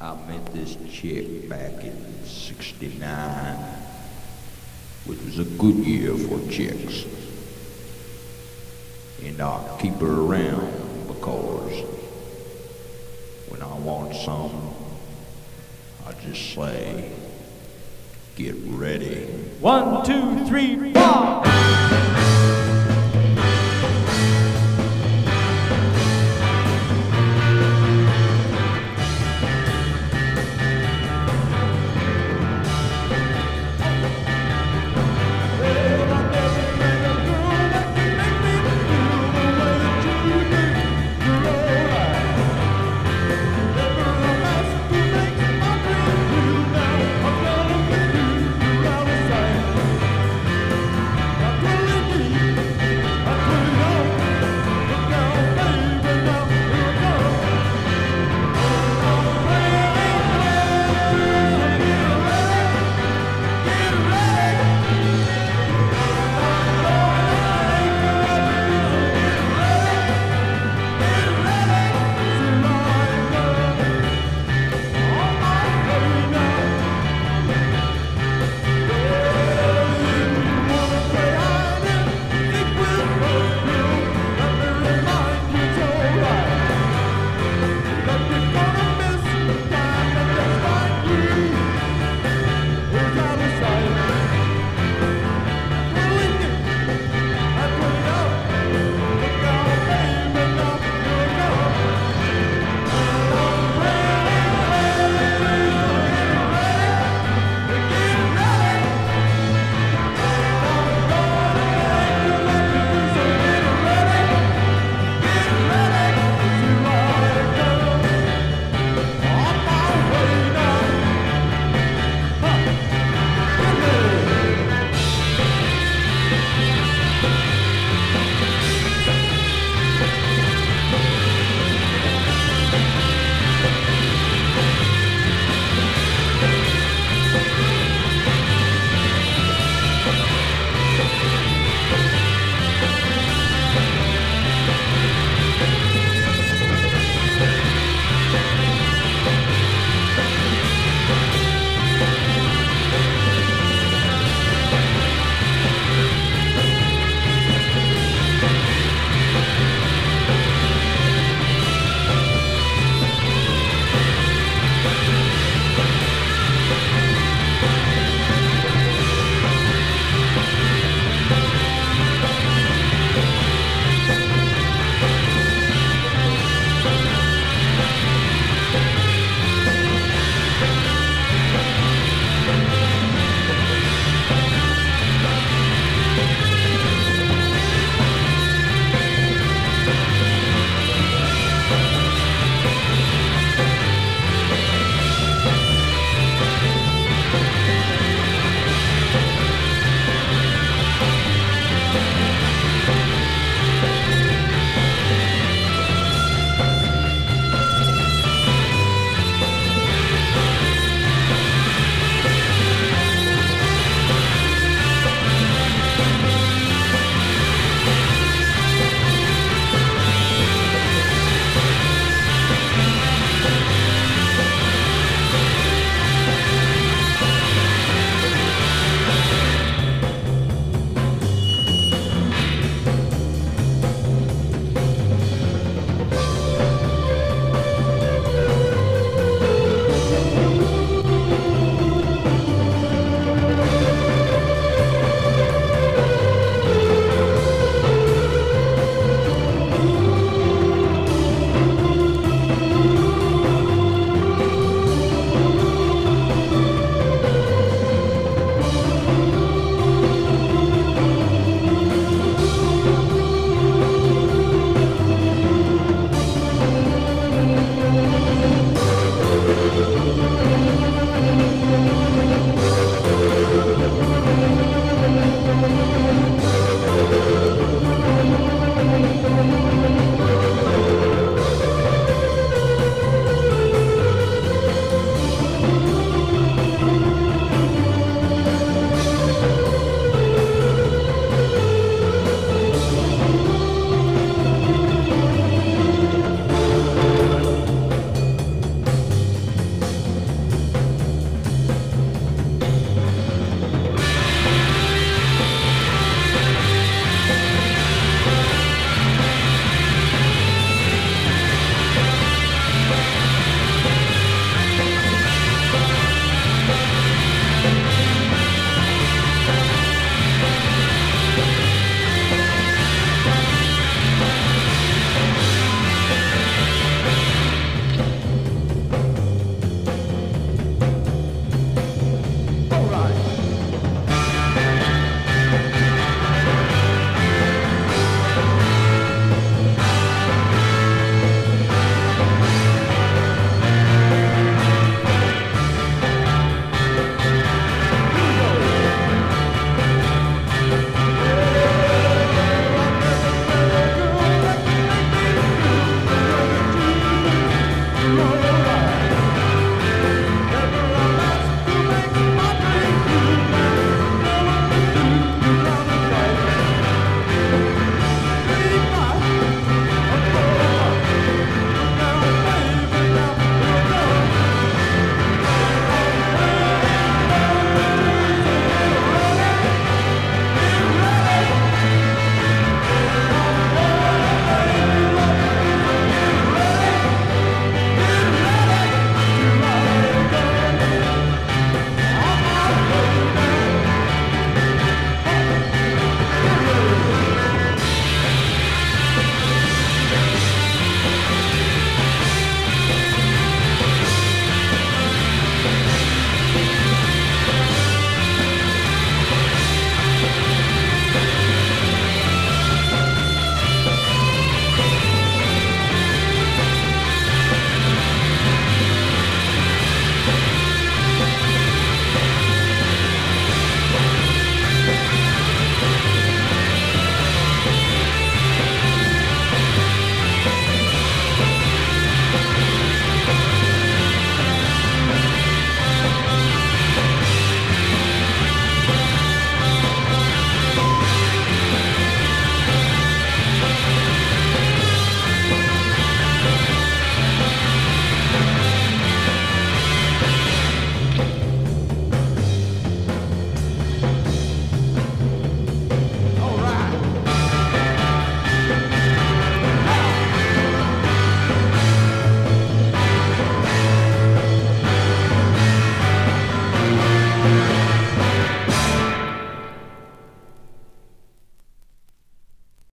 I met this chick back in 69, which was a good year for chicks. And I keep her around because when I want some, I just say, get ready. One, two, three, four.